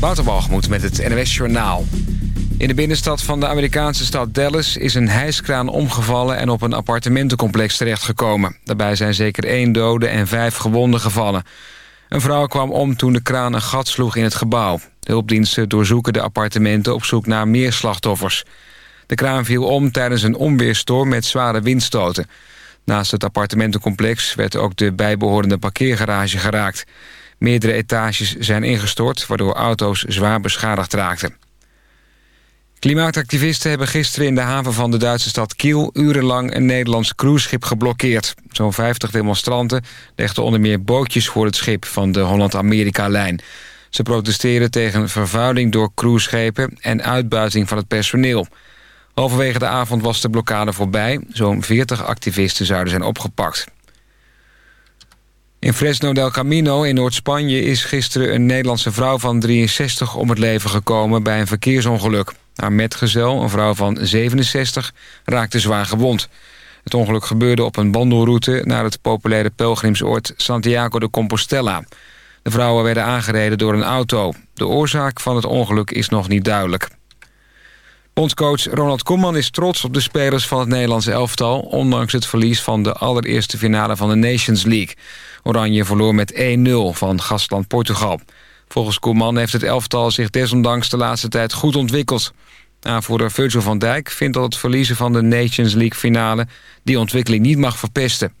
Waterwalgemoed met het NWS Journaal. In de binnenstad van de Amerikaanse stad Dallas is een hijskraan omgevallen... en op een appartementencomplex terechtgekomen. Daarbij zijn zeker één dode en vijf gewonden gevallen. Een vrouw kwam om toen de kraan een gat sloeg in het gebouw. Hulpdiensten doorzoeken de appartementen op zoek naar meer slachtoffers. De kraan viel om tijdens een onweerstorm met zware windstoten. Naast het appartementencomplex werd ook de bijbehorende parkeergarage geraakt... Meerdere etages zijn ingestort, waardoor auto's zwaar beschadigd raakten. Klimaatactivisten hebben gisteren in de haven van de Duitse stad Kiel... urenlang een Nederlands cruiseschip geblokkeerd. Zo'n 50 demonstranten legden onder meer bootjes voor het schip... van de Holland-Amerika-lijn. Ze protesteren tegen vervuiling door cruiseschepen... en uitbuiting van het personeel. Halverwege de avond was de blokkade voorbij. Zo'n 40 activisten zouden zijn opgepakt. In Fresno del Camino in Noord-Spanje is gisteren een Nederlandse vrouw van 63 om het leven gekomen bij een verkeersongeluk. Haar metgezel, een vrouw van 67, raakte zwaar gewond. Het ongeluk gebeurde op een wandelroute naar het populaire pelgrimsoord Santiago de Compostela. De vrouwen werden aangereden door een auto. De oorzaak van het ongeluk is nog niet duidelijk. Bondscoach Ronald Koeman is trots op de spelers van het Nederlandse elftal... ondanks het verlies van de allereerste finale van de Nations League. Oranje verloor met 1-0 van gastland Portugal. Volgens Koeman heeft het elftal zich desondanks de laatste tijd goed ontwikkeld. Aanvoerder Virgil van Dijk vindt dat het verliezen van de Nations League finale... die ontwikkeling niet mag verpesten.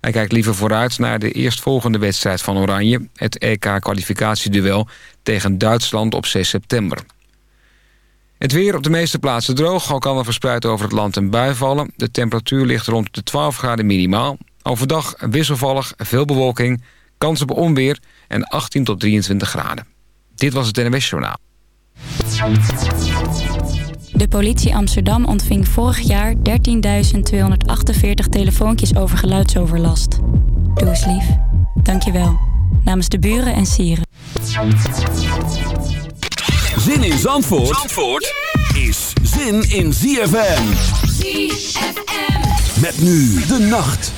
Hij kijkt liever vooruit naar de eerstvolgende wedstrijd van Oranje... het EK-kwalificatieduel tegen Duitsland op 6 september. Het weer op de meeste plaatsen droog, al kan er verspreid over het land een bui vallen. De temperatuur ligt rond de 12 graden minimaal. Overdag wisselvallig, veel bewolking, kans op onweer en 18 tot 23 graden. Dit was het NWS Journaal. De politie Amsterdam ontving vorig jaar 13.248 telefoontjes over geluidsoverlast. Doe eens lief. Dank je wel. Namens de buren en sieren. Zin in Zandvoort, Zandvoort is zin in ZFM. ZFM. Met nu de nacht.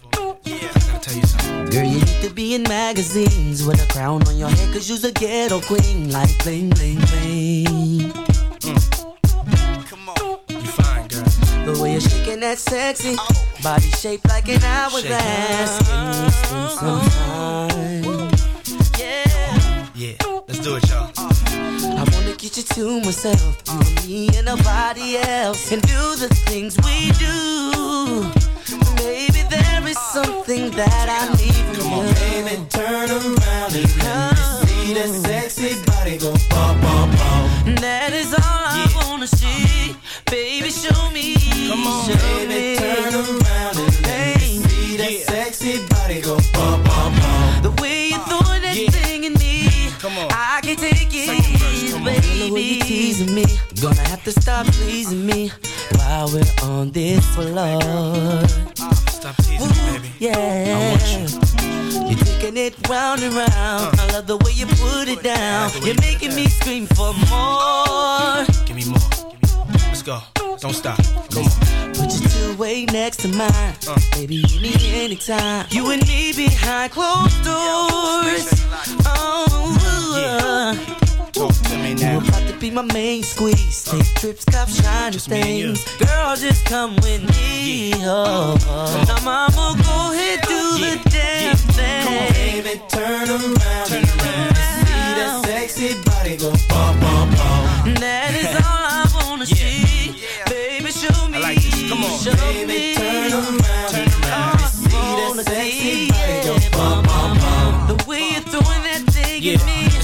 Yeah, I gotta tell you something. Girl, you need to be in magazines with a crown on your head, cause you're a ghetto queen, like bling, bling, bling. Mm. Come on, you fine, girl. The way you're shaking that sexy oh. body shaped like an hourglass. Give me some time. Yeah, yeah, let's do it, y'all. I wanna get you to myself, and me and nobody else, and do the things we do Baby, there is something that I need from Come on, you. baby, turn around and let me see that sexy body go bum, bum, bum. That is all yeah. I wanna see. Baby, show me. Come on, show baby, me. turn around and let me see that yeah. sexy body go bum, bum, bum. The way you throw that yeah. thing in me, Come on. I can take it, verse, baby. The way you teasing me, gonna have to stop pleasing me while we're on this floor. Stop teasing me, baby. Yeah. I want you. You're taking it round and round. Uh. I love the way you put it down. You're making me scream for more. Give me more. Let's go. Don't stop. Come on. Put your two way next to mine. Uh. Baby, you need anytime. You and me behind closed doors. Oh, yeah. Talk to me now. You about to be my main squeeze. Take trips, cop shiny things. Girl, just come with me. Oh, oh. Now, mama, go ahead, do yeah. the damn yeah. thing. Come on, baby, turn around. Turn around. See that sexy body go bum, bum, bum. That is all I wanna yeah. see. Baby, show me. I like this. Come on, show baby, me. turn around. Turn around. Oh, see that sexy body go bum, bum, bum. The way you're throwing that thing yeah. at me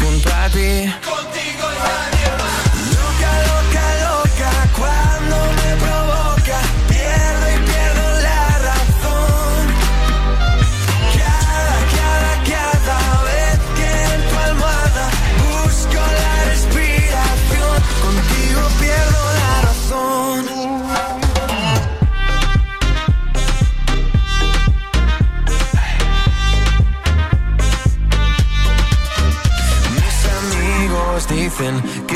scontati Contigo in radio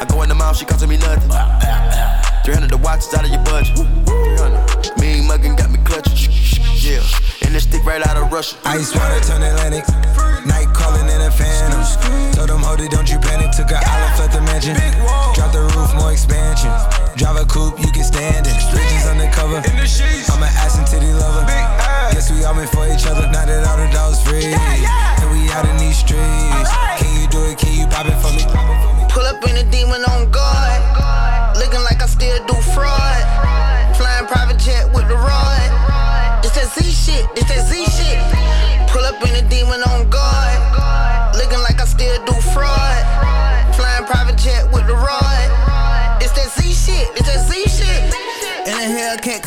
I go in the mouth, she costing me nothing. 300 the watch is out of your budget. 300. Mean muggin' got me clutching. Yeah, and this stick right out of Russia. Ice water turn Atlantic. Night calling in a phantom. Told them, hold it, don't you panic. Took a an island, left the mansion. Drop the roof, more expansion. Drive a coupe, you can stand it. Bridges undercover. I'm an ass and titty lover. Guess we all meant for each other. Now that all the dogs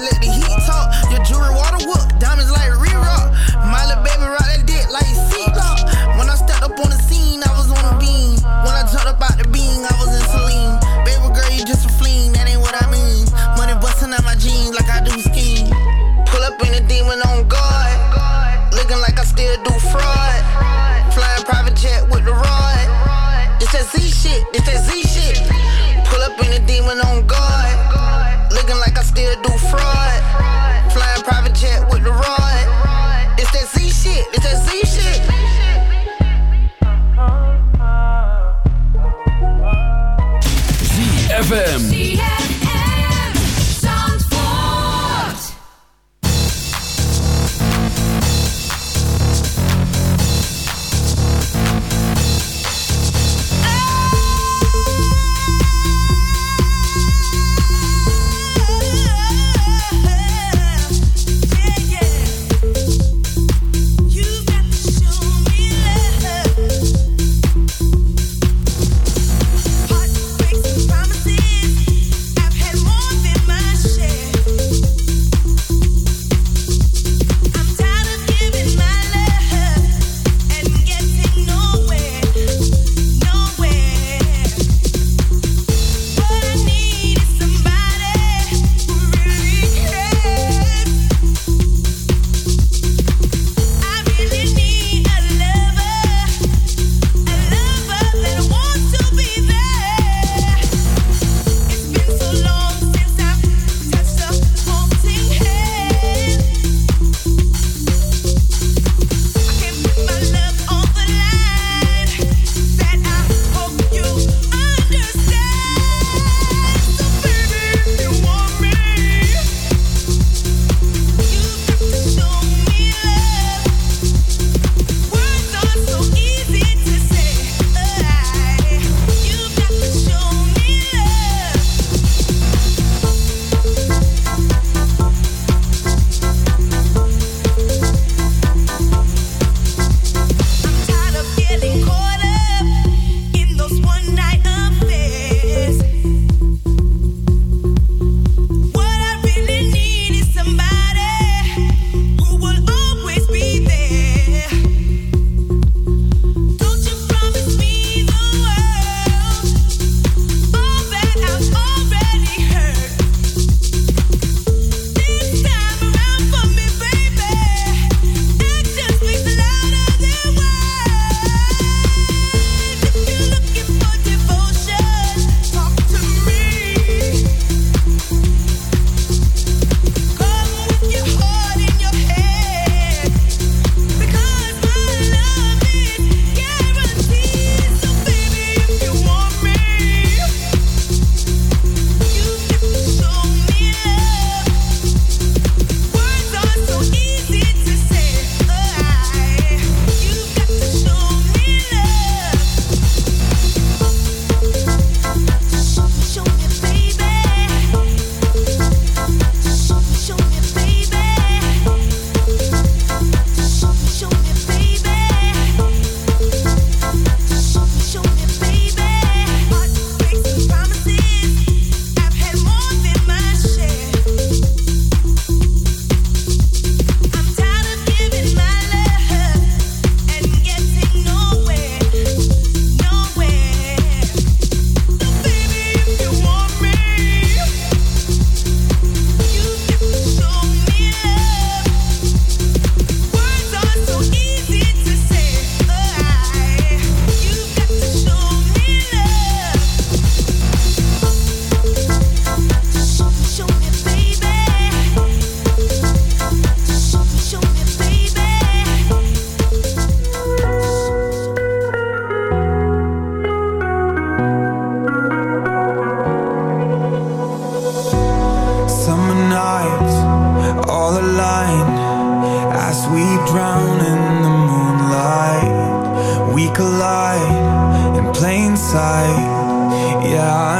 let the heat ook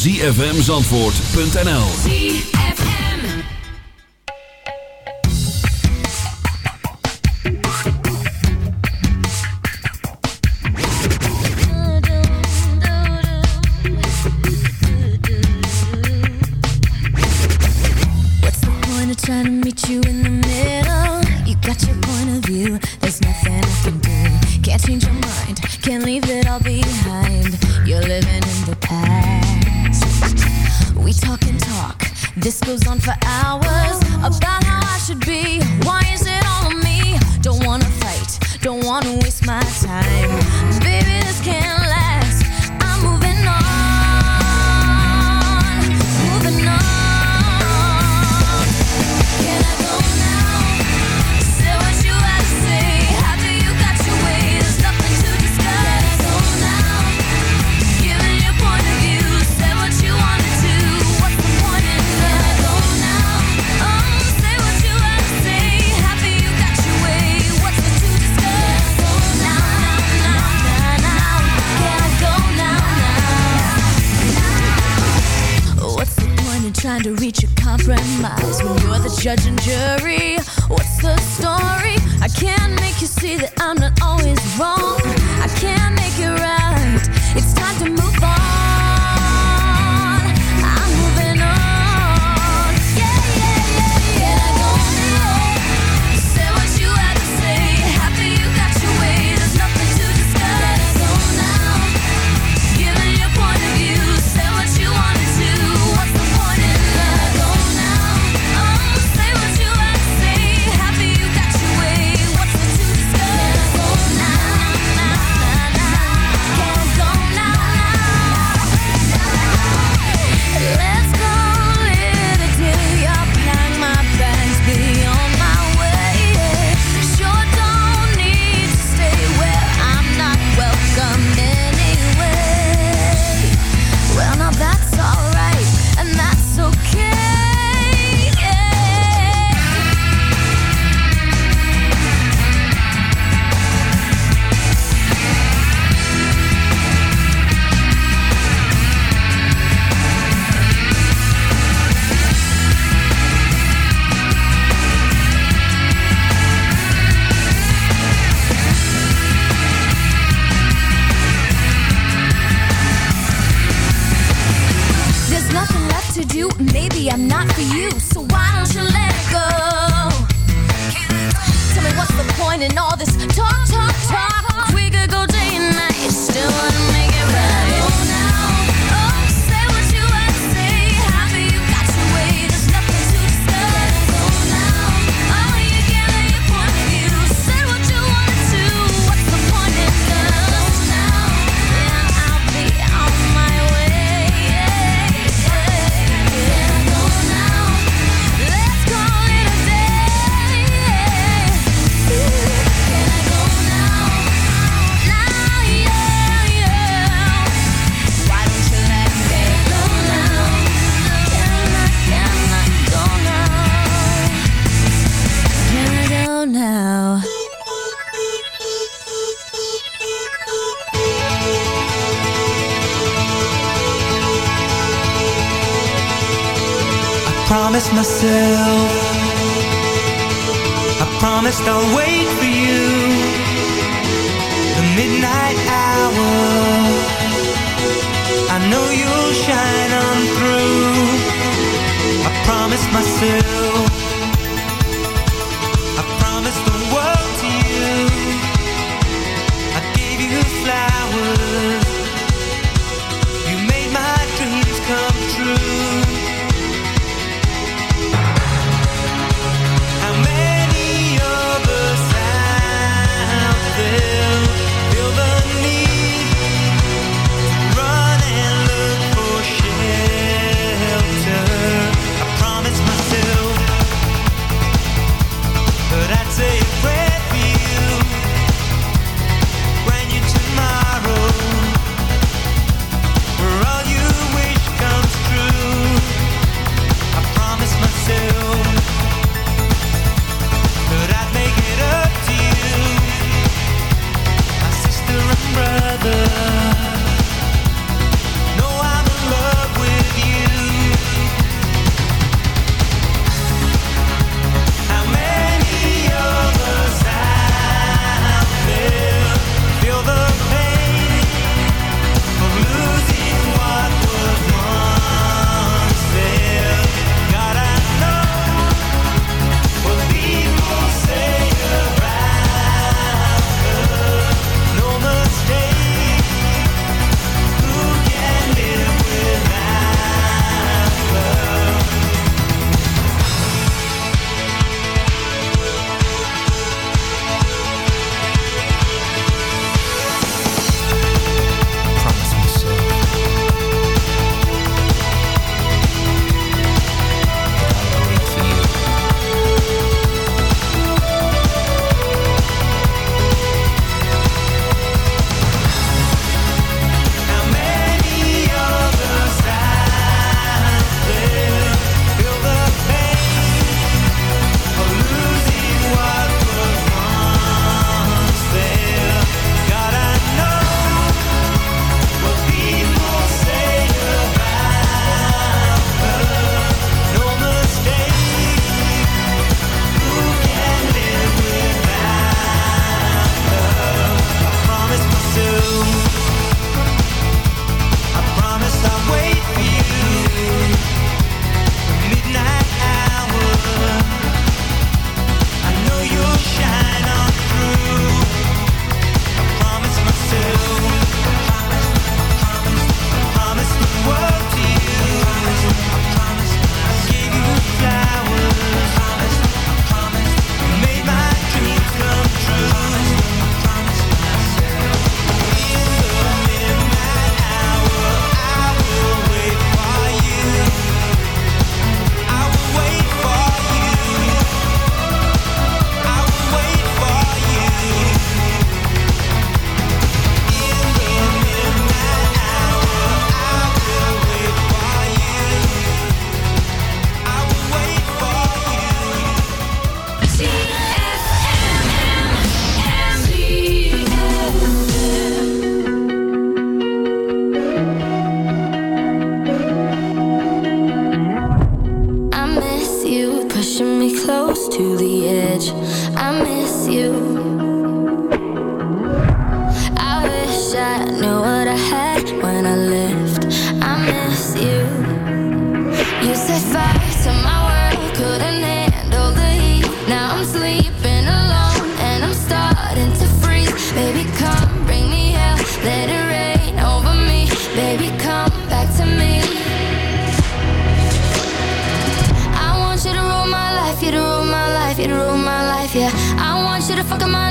zfmzandvoort.nl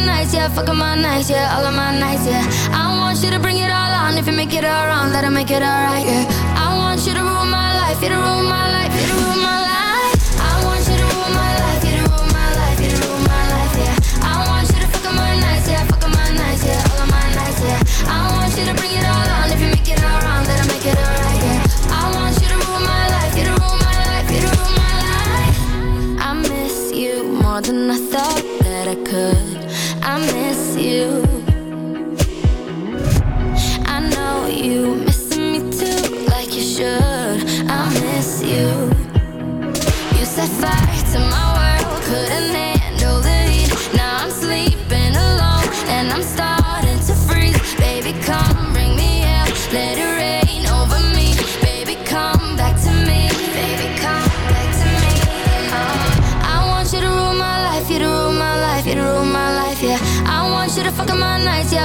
nights, yeah, fuck up my nights, yeah, all of my nights, yeah. I want you to bring it all on. If you make it all wrong, let make it alright, yeah. I want you to rule my life, you my life, you my life. I want you to my life, you rule my life, yeah I want you to rule my life. Yeah. Fuck up my yeah my yeah I want you to rule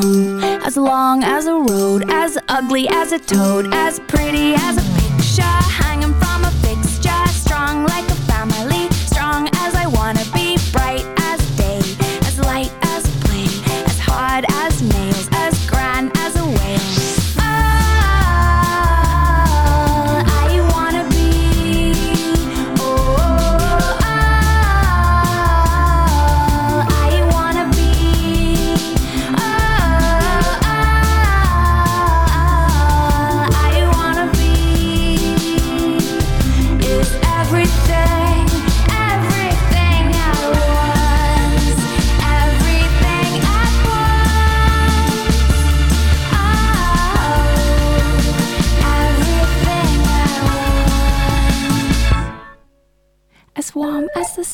as as long as a road, as ugly as a toad, as pretty as a picture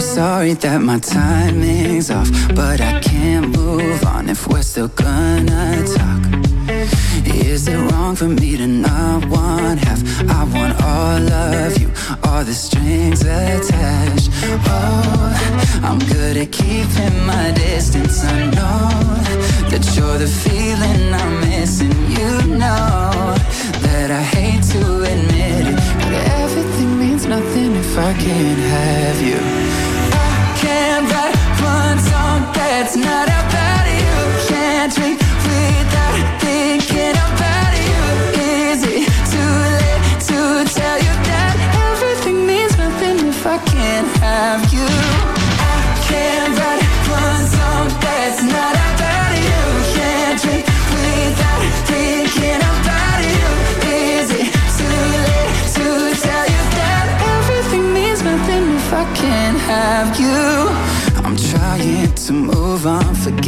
so sorry that my timing's off, but I can't move on if we're still gonna talk. Is it wrong for me to not want half? I want all of you, all the strings attached. Oh, I'm good at keeping my distance. I know that you're the feeling I'm missing. You know that I hate to admit it, but everything means nothing if I can't have you. I can't write one song that's not about